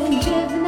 And w.